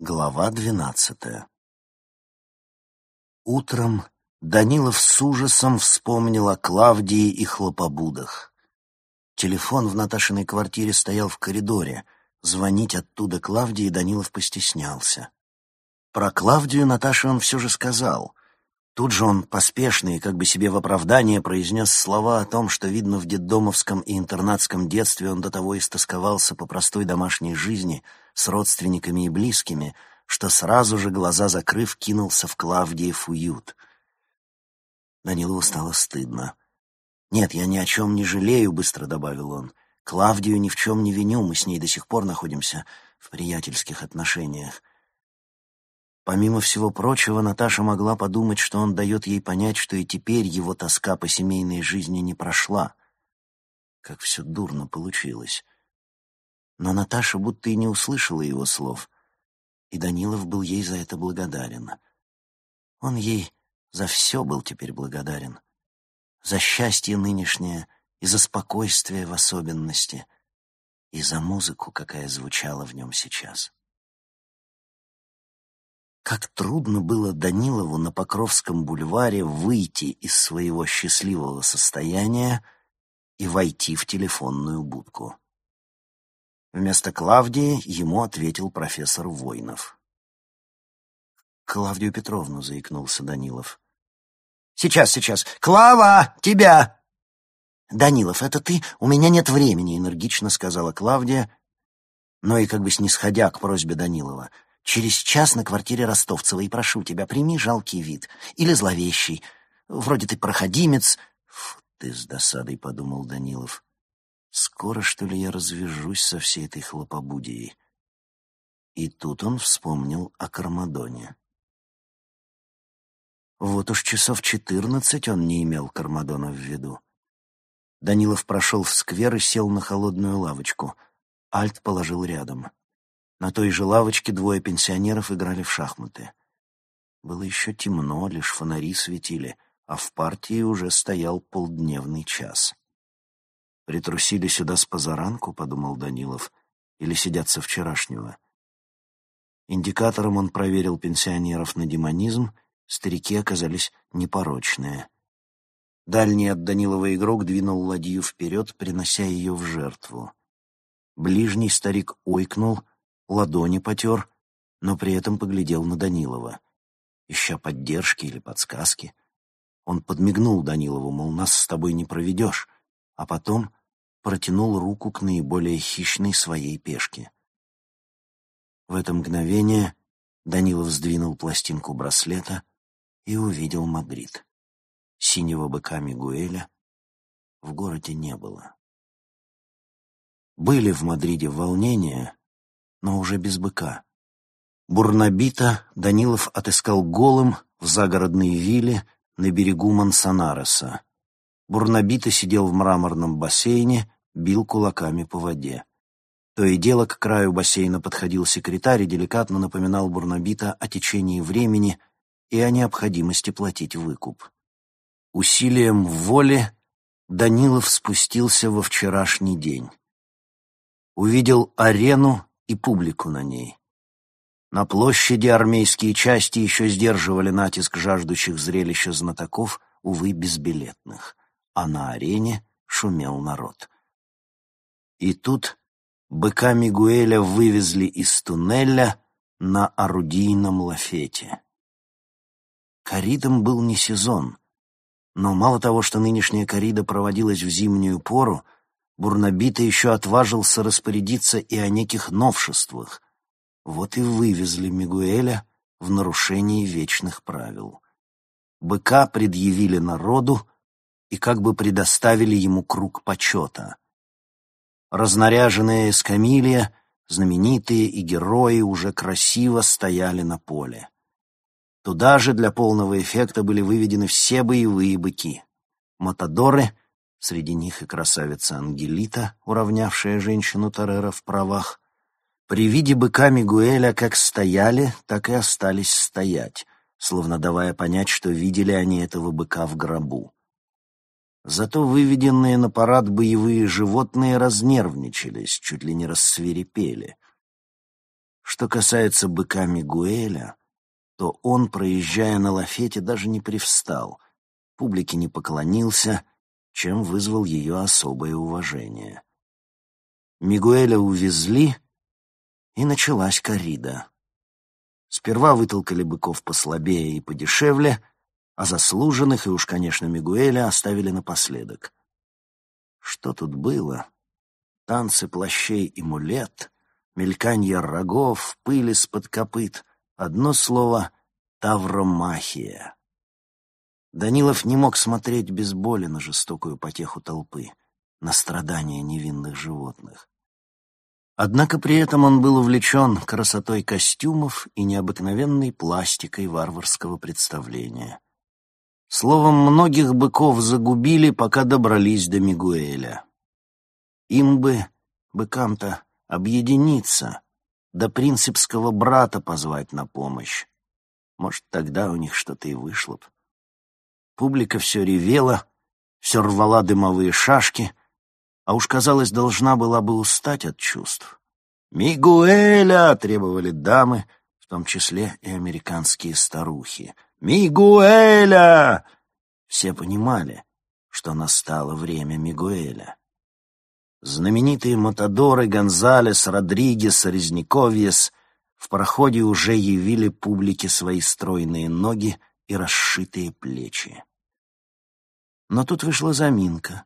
Глава двенадцатая Утром Данилов с ужасом вспомнил о Клавдии и хлопобудах. Телефон в Наташиной квартире стоял в коридоре. Звонить оттуда Клавдии Данилов постеснялся. Про Клавдию Наташе он все же сказал. Тут же он поспешно и как бы себе в оправдание произнес слова о том, что, видно, в детдомовском и интернатском детстве он до того истосковался по простой домашней жизни с родственниками и близкими, что сразу же, глаза закрыв, кинулся в Клавдиев уют. Данилову стало стыдно. «Нет, я ни о чем не жалею», — быстро добавил он. «Клавдию ни в чем не виню, мы с ней до сих пор находимся в приятельских отношениях. Помимо всего прочего, Наташа могла подумать, что он дает ей понять, что и теперь его тоска по семейной жизни не прошла. Как все дурно получилось. Но Наташа будто и не услышала его слов, и Данилов был ей за это благодарен. Он ей за все был теперь благодарен. За счастье нынешнее и за спокойствие в особенности, и за музыку, какая звучала в нем сейчас. Как трудно было Данилову на Покровском бульваре выйти из своего счастливого состояния и войти в телефонную будку. Вместо Клавдии ему ответил профессор Войнов. «Клавдию Петровну», — заикнулся Данилов. «Сейчас, сейчас. Клава, тебя!» «Данилов, это ты? У меня нет времени», — энергично сказала Клавдия, но и как бы снисходя к просьбе Данилова — Через час на квартире Ростовцева, и прошу тебя, прими жалкий вид. Или зловещий. Вроде ты проходимец. Фу ты с досадой, — подумал Данилов. Скоро, что ли, я развяжусь со всей этой хлопобудией. И тут он вспомнил о Кармадоне. Вот уж часов четырнадцать он не имел Кармадона в виду. Данилов прошел в сквер и сел на холодную лавочку. Альт положил рядом. На той же лавочке двое пенсионеров играли в шахматы. Было еще темно, лишь фонари светили, а в партии уже стоял полдневный час. «Притрусили сюда с позаранку», — подумал Данилов, — «или сидят со вчерашнего». Индикатором он проверил пенсионеров на демонизм, старики оказались непорочные. Дальний от Данилова игрок двинул ладью вперед, принося ее в жертву. Ближний старик ойкнул — ладони потер, но при этом поглядел на Данилова, ища поддержки или подсказки. Он подмигнул Данилову, мол, нас с тобой не проведешь, а потом протянул руку к наиболее хищной своей пешке. В это мгновение Данилов сдвинул пластинку браслета и увидел Мадрид. Синего быка Мигуэля в городе не было. Были в Мадриде волнения, но уже без быка. Бурнабита Данилов отыскал голым в загородной вилле на берегу Мансонареса. Бурнабита сидел в мраморном бассейне, бил кулаками по воде. То и дело к краю бассейна подходил секретарь и деликатно напоминал Бурнабита о течении времени и о необходимости платить выкуп. Усилием воли Данилов спустился во вчерашний день. Увидел арену и публику на ней. На площади армейские части еще сдерживали натиск жаждущих зрелища знатоков, увы, безбилетных, а на арене шумел народ. И тут быка Мигуэля вывезли из туннеля на орудийном лафете. Коридом был не сезон, но мало того, что нынешняя корида проводилась в зимнюю пору, Бурнабита еще отважился распорядиться и о неких новшествах. Вот и вывезли Мигуэля в нарушении вечных правил. Быка предъявили народу и как бы предоставили ему круг почета. Разнаряженные эскамилья, знаменитые и герои уже красиво стояли на поле. Туда же для полного эффекта были выведены все боевые быки. Матадоры — Среди них и красавица Ангелита, уравнявшая женщину Тарера в правах. При виде быка Мигуэля как стояли, так и остались стоять, словно давая понять, что видели они этого быка в гробу. Зато выведенные на парад боевые животные разнервничались, чуть ли не рассверепели. Что касается быка Мигуэля, то он, проезжая на лафете, даже не привстал, публике не поклонился, чем вызвал ее особое уважение. Мигуэля увезли, и началась коррида. Сперва вытолкали быков послабее и подешевле, а заслуженных и уж, конечно, Мигуэля оставили напоследок. Что тут было? Танцы плащей и мулет, мельканье рогов, пыль из-под копыт. Одно слово — тавромахия. Данилов не мог смотреть без боли на жестокую потеху толпы, на страдания невинных животных. Однако при этом он был увлечен красотой костюмов и необыкновенной пластикой варварского представления. Словом, многих быков загубили, пока добрались до Мигуэля. Им бы, быкам-то, объединиться, до принципского брата позвать на помощь. Может, тогда у них что-то и вышло б. Публика все ревела, все рвала дымовые шашки, а уж, казалось, должна была бы устать от чувств. «Мигуэля!» — требовали дамы, в том числе и американские старухи. «Мигуэля!» Все понимали, что настало время Мигуэля. Знаменитые матадоры Гонзалес, Родригес, Резниковьес в проходе уже явили публике свои стройные ноги и расшитые плечи. Но тут вышла заминка.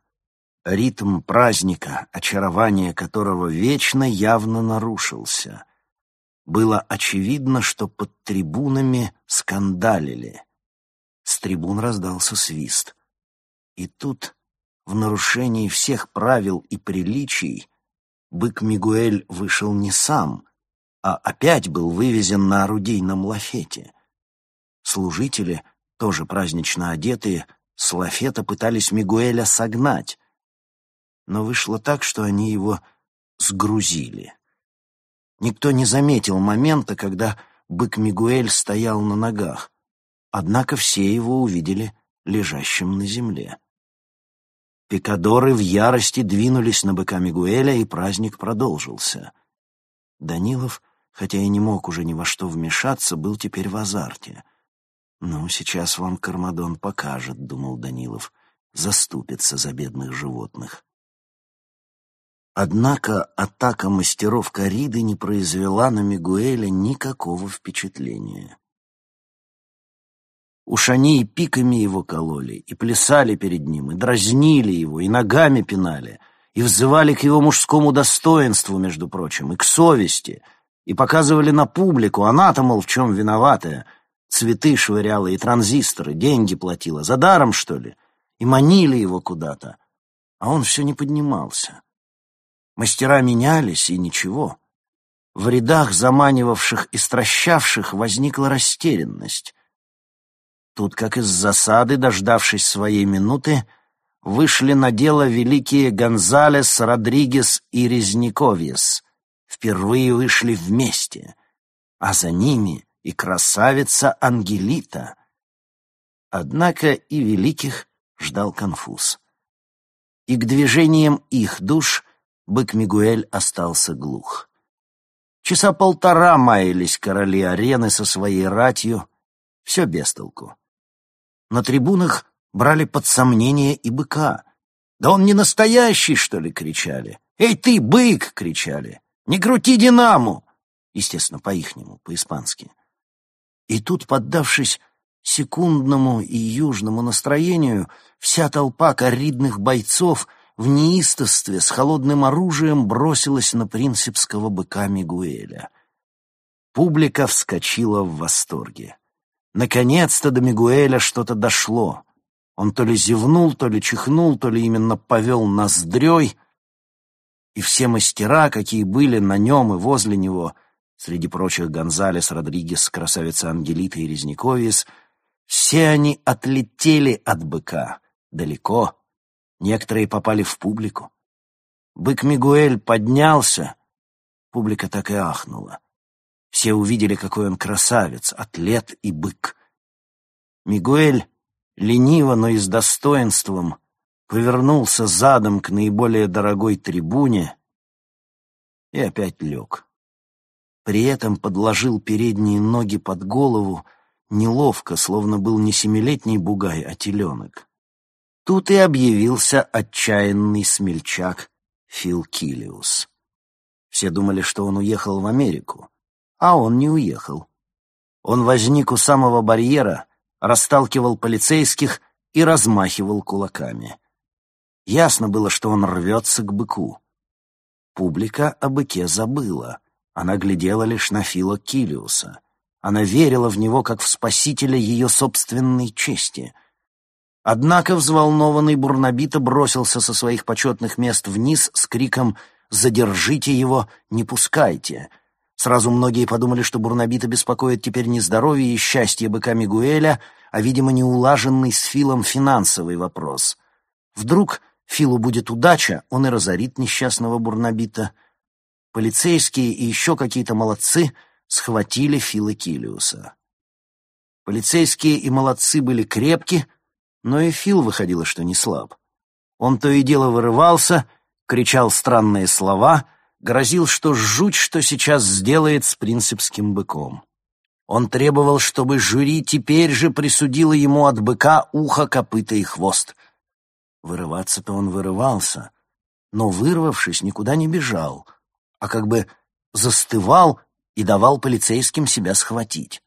Ритм праздника, очарование которого вечно явно нарушился. Было очевидно, что под трибунами скандалили. С трибун раздался свист. И тут, в нарушении всех правил и приличий, бык Мигуэль вышел не сам, а опять был вывезен на орудийном лафете. Служители, тоже празднично одетые, с лафета пытались Мигуэля согнать, но вышло так, что они его сгрузили. Никто не заметил момента, когда бык Мигуэль стоял на ногах, однако все его увидели лежащим на земле. Пикадоры в ярости двинулись на быка Мигуэля, и праздник продолжился. Данилов, хотя и не мог уже ни во что вмешаться, был теперь в азарте. «Ну, сейчас вам Кармадон покажет», — думал Данилов, — «заступится за бедных животных». Однако атака мастеров кориды не произвела на Мигуэля никакого впечатления. Уж они и пиками его кололи, и плясали перед ним, и дразнили его, и ногами пинали, и взывали к его мужскому достоинству, между прочим, и к совести, и показывали на публику, она-то, мол, в чем виноватая, цветы швыряла и транзисторы, деньги платила, за даром, что ли, и манили его куда-то, а он все не поднимался. Мастера менялись, и ничего. В рядах заманивавших и стращавших возникла растерянность. Тут, как из засады, дождавшись своей минуты, вышли на дело великие Гонзалес, Родригес и Резниковьес. Впервые вышли вместе, а за ними и красавица Ангелита. Однако и великих ждал конфуз. И к движениям их душ бык Мигуэль остался глух. Часа полтора маялись короли арены со своей ратью, все без толку. На трибунах брали под сомнение и быка. «Да он не настоящий, что ли?» — кричали. «Эй ты, бык!» — кричали. «Не крути динаму!» Естественно, по-ихнему, по-испански. И тут, поддавшись секундному и южному настроению, вся толпа коридных бойцов — в неистовстве с холодным оружием бросилась на принципского быка Мигуэля. Публика вскочила в восторге. Наконец-то до Мигуэля что-то дошло. Он то ли зевнул, то ли чихнул, то ли именно повел ноздрёй, и все мастера, какие были на нем и возле него, среди прочих Гонзалес, Родригес, красавица Ангелита и Резниковис, все они отлетели от быка далеко, Некоторые попали в публику. Бык Мигуэль поднялся, публика так и ахнула. Все увидели, какой он красавец, атлет и бык. Мигуэль лениво, но и с достоинством повернулся задом к наиболее дорогой трибуне и опять лег. при этом подложил передние ноги под голову, неловко, словно был не семилетний бугай, а теленок. Тут и объявился отчаянный смельчак Фил Киллиус. Все думали, что он уехал в Америку, а он не уехал. Он возник у самого барьера, расталкивал полицейских и размахивал кулаками. Ясно было, что он рвется к быку. Публика о быке забыла. Она глядела лишь на Фила Килиуса. Она верила в него, как в спасителя ее собственной чести. Однако взволнованный Бурнабита бросился со своих почетных мест вниз с криком «Задержите его, не пускайте!» Сразу многие подумали, что Бурнабита беспокоит теперь не здоровье и счастье быка Мигуэля, а, видимо, неулаженный с Филом финансовый вопрос. Вдруг Филу будет удача, он и разорит несчастного Бурнабита. Полицейские и еще какие-то молодцы схватили Фила Килиуса. Полицейские и молодцы были крепки, но и Фил выходило, что не слаб. Он то и дело вырывался, кричал странные слова, грозил, что жуть, что сейчас сделает с принципским быком. Он требовал, чтобы жюри теперь же присудило ему от быка ухо, копыта и хвост. Вырываться-то он вырывался, но, вырвавшись, никуда не бежал, а как бы застывал и давал полицейским себя схватить.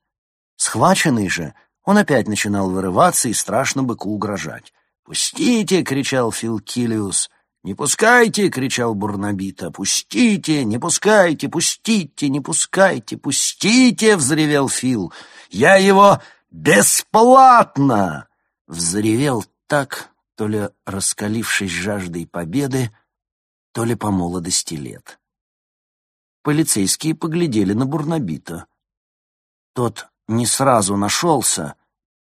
Схваченный же, он опять начинал вырываться и страшно быку угрожать. «Пустите!» — кричал Фил Киллиус. «Не пускайте!» — кричал Бурнабита. «Пустите! Не пускайте! Пустите! Не пускайте! Пустите!» — взревел Фил. «Я его бесплатно!» Взревел так, то ли раскалившись жаждой победы, то ли по молодости лет. Полицейские поглядели на Бурнабита. Тот не сразу нашелся,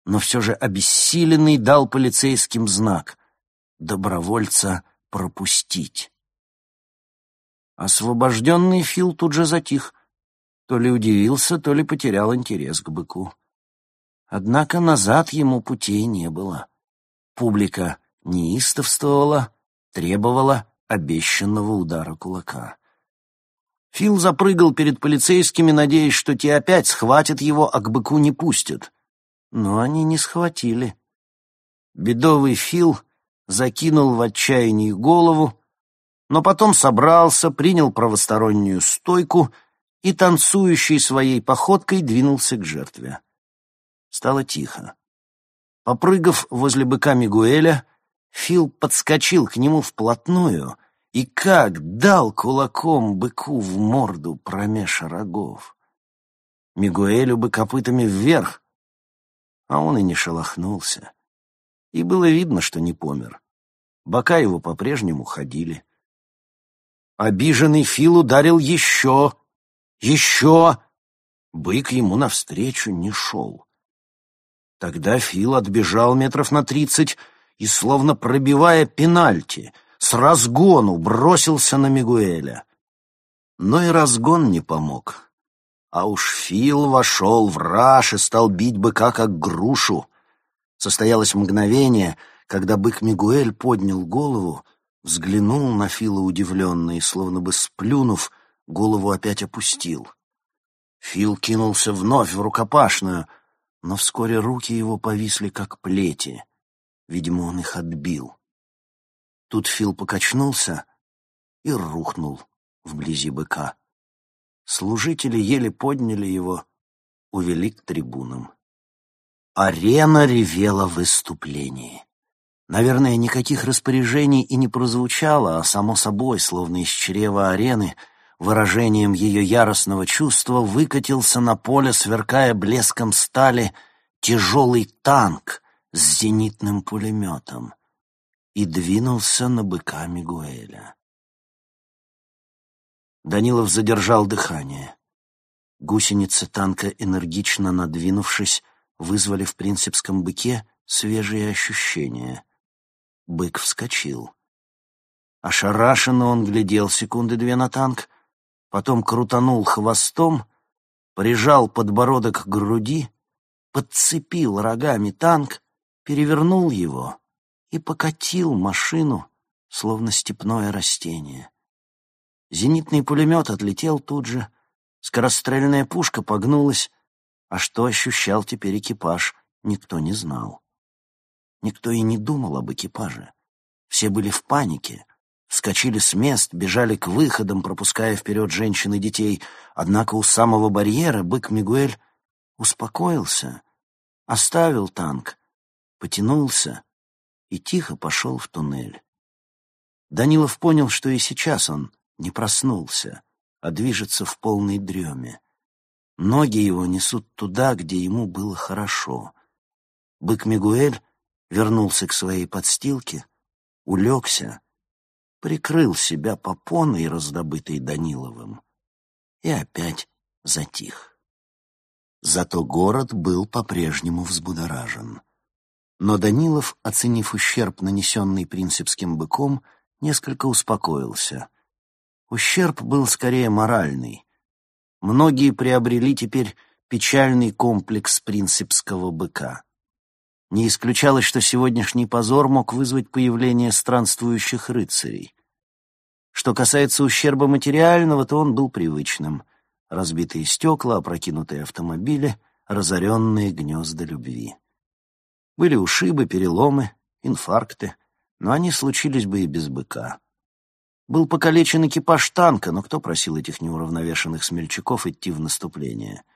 но все же обессиленный дал полицейским знак — добровольца пропустить. Освобожденный Фил тут же затих, то ли удивился, то ли потерял интерес к быку. Однако назад ему путей не было. Публика неистовствовала, требовала обещанного удара кулака. Фил запрыгал перед полицейскими, надеясь, что те опять схватят его, а к быку не пустят. Но они не схватили. Бедовый Фил закинул в отчаянии голову, но потом собрался, принял правостороннюю стойку и, танцующей своей походкой, двинулся к жертве. Стало тихо. Попрыгав возле быка Мигуэля, Фил подскочил к нему вплотную и как дал кулаком быку в морду промеж рогов. Мигуэлю бы копытами вверх, а он и не шелохнулся. И было видно, что не помер. Бока его по-прежнему ходили. Обиженный Фил ударил еще, еще. Бык ему навстречу не шел. Тогда Фил отбежал метров на тридцать и, словно пробивая пенальти, с разгону бросился на Мигуэля. Но и разгон не помог. А уж Фил вошел в раж и стал бить быка как грушу. Состоялось мгновение, когда бык Мигуэль поднял голову, взглянул на Фила удивленно и, словно бы сплюнув, голову опять опустил. Фил кинулся вновь в рукопашную — но вскоре руки его повисли, как плети. Видимо, он их отбил. Тут Фил покачнулся и рухнул вблизи быка. Служители еле подняли его, увели к трибунам. Арена ревела в выступлении. Наверное, никаких распоряжений и не прозвучало, а само собой, словно из чрева арены — выражением ее яростного чувства выкатился на поле, сверкая блеском стали, тяжелый танк с зенитным пулеметом и двинулся на быка Мигуэля. Данилов задержал дыхание. Гусеницы танка, энергично надвинувшись, вызвали в принципском быке свежие ощущения. Бык вскочил. Ошарашенно он глядел секунды две на танк, потом крутанул хвостом, прижал подбородок к груди, подцепил рогами танк, перевернул его и покатил машину, словно степное растение. Зенитный пулемет отлетел тут же, Скорострельная пушка погнулась, а что ощущал теперь экипаж, никто не знал. Никто и не думал об экипаже. Все были в панике, вскочили с мест, бежали к выходам, пропуская вперед женщин и детей. Однако у самого барьера бык Мигуэль успокоился, оставил танк, потянулся и тихо пошел в туннель. Данилов понял, что и сейчас он не проснулся, а движется в полной дреме. Ноги его несут туда, где ему было хорошо. Бык Мигуэль вернулся к своей подстилке, улегся, прикрыл себя попоной, раздобытой Даниловым, и опять затих. Зато город был по-прежнему взбудоражен. Но Данилов, оценив ущерб, нанесенный принципским быком, несколько успокоился. Ущерб был скорее моральный. Многие приобрели теперь печальный комплекс принципского быка. Не исключалось, что сегодняшний позор мог вызвать появление странствующих рыцарей. Что касается ущерба материального, то он был привычным. Разбитые стекла, опрокинутые автомобили, разоренные гнезда любви. Были ушибы, переломы, инфаркты, но они случились бы и без быка. Был покалечен экипаж танка, но кто просил этих неуравновешенных смельчаков идти в наступление? —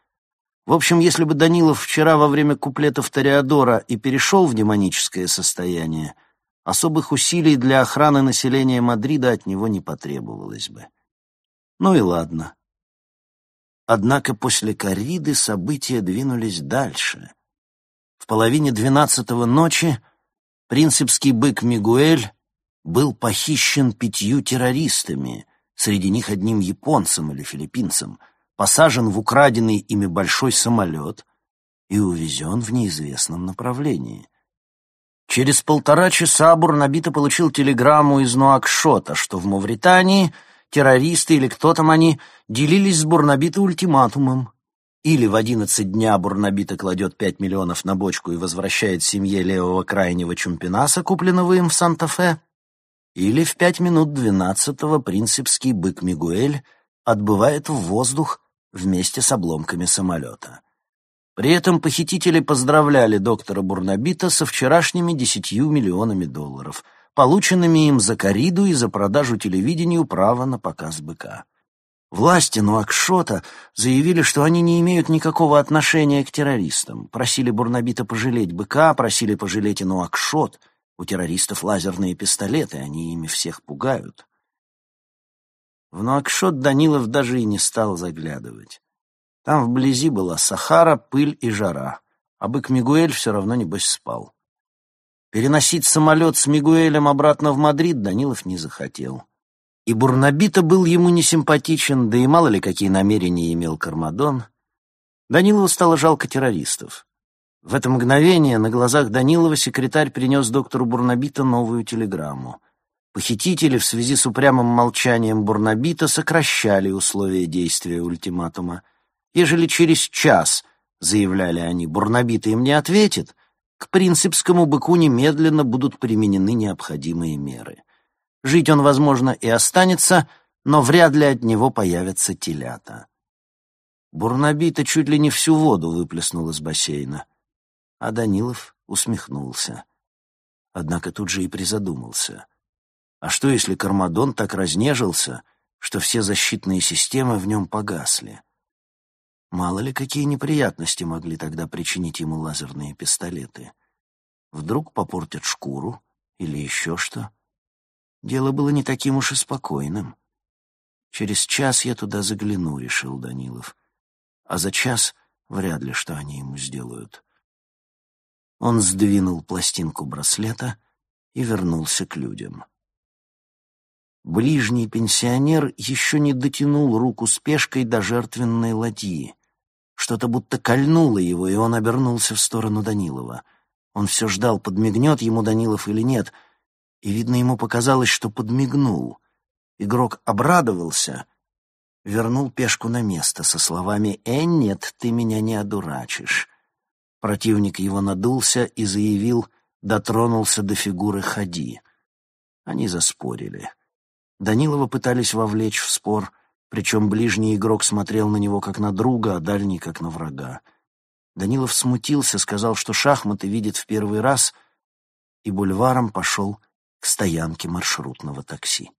в общем, если бы Данилов вчера во время куплетов Тореадора и перешел в демоническое состояние, особых усилий для охраны населения Мадрида от него не потребовалось бы. Ну и ладно. Однако после корриды события двинулись дальше. В половине двенадцатого ночи принципский бык Мигуэль был похищен пятью террористами, среди них одним японцем или филиппинцем — посажен в украденный ими большой самолет и увезен в неизвестном направлении. Через полтора часа Бурнабита получил телеграмму из Нуакшота, что в Мавритании террористы или кто там они делились с Бурнабита ультиматумом. Или в одиннадцать дня Бурнабита кладет пять миллионов на бочку и возвращает семье левого крайнего Чумпинаса, купленного им в Санта-Фе, или в пять минут двенадцатого принципский бык Мигуэль отбывает в воздух вместе с обломками самолета. При этом похитители поздравляли доктора Бурнабита со вчерашними десятью миллионами долларов, полученными им за кориду и за продажу телевидению права на показ быка. Власти Нуакшота заявили, что они не имеют никакого отношения к террористам, просили Бурнабита пожалеть быка, просили пожалеть и Нуакшот. У террористов лазерные пистолеты, они ими всех пугают. В Нуакшот Данилов даже и не стал заглядывать. Там вблизи была Сахара, пыль и жара, а бык Мигуэль все равно, небось, спал. Переносить самолет с Мигуэлем обратно в Мадрид Данилов не захотел. И Бурнабита был ему не симпатичен, да и мало ли какие намерения имел Кармадон. Данилову стало жалко террористов. В это мгновение на глазах Данилова секретарь принес доктору Бурнабита новую телеграмму — Похитители в связи с упрямым молчанием Бурнабита сокращали условия действия ультиматума. Ежели через час, заявляли они, Бурнабита им не ответит, к принципскому быку немедленно будут применены необходимые меры. Жить он, возможно, и останется, но вряд ли от него появятся телята. Бурнабита чуть ли не всю воду выплеснул из бассейна, а Данилов усмехнулся. Однако тут же и призадумался. А что, если Кармадон так разнежился, что все защитные системы в нем погасли? Мало ли, какие неприятности могли тогда причинить ему лазерные пистолеты. Вдруг попортят шкуру или еще что? Дело было не таким уж и спокойным. Через час я туда загляну, решил Данилов. А за час вряд ли что они ему сделают. Он сдвинул пластинку браслета и вернулся к людям. Ближний пенсионер еще не дотянул руку с пешкой до жертвенной ладьи. Что-то будто кольнуло его, и он обернулся в сторону Данилова. Он все ждал, подмигнет ему Данилов или нет, и, видно, ему показалось, что подмигнул. Игрок обрадовался, вернул пешку на место со словами «Э, нет, ты меня не одурачишь». Противник его надулся и заявил, дотронулся до фигуры Хади. Они заспорили. Данилова пытались вовлечь в спор, Причем ближний игрок смотрел на него как на друга, а дальний как на врага. Данилов смутился, сказал, что шахматы видит в первый раз, и бульваром пошел к стоянке маршрутного такси.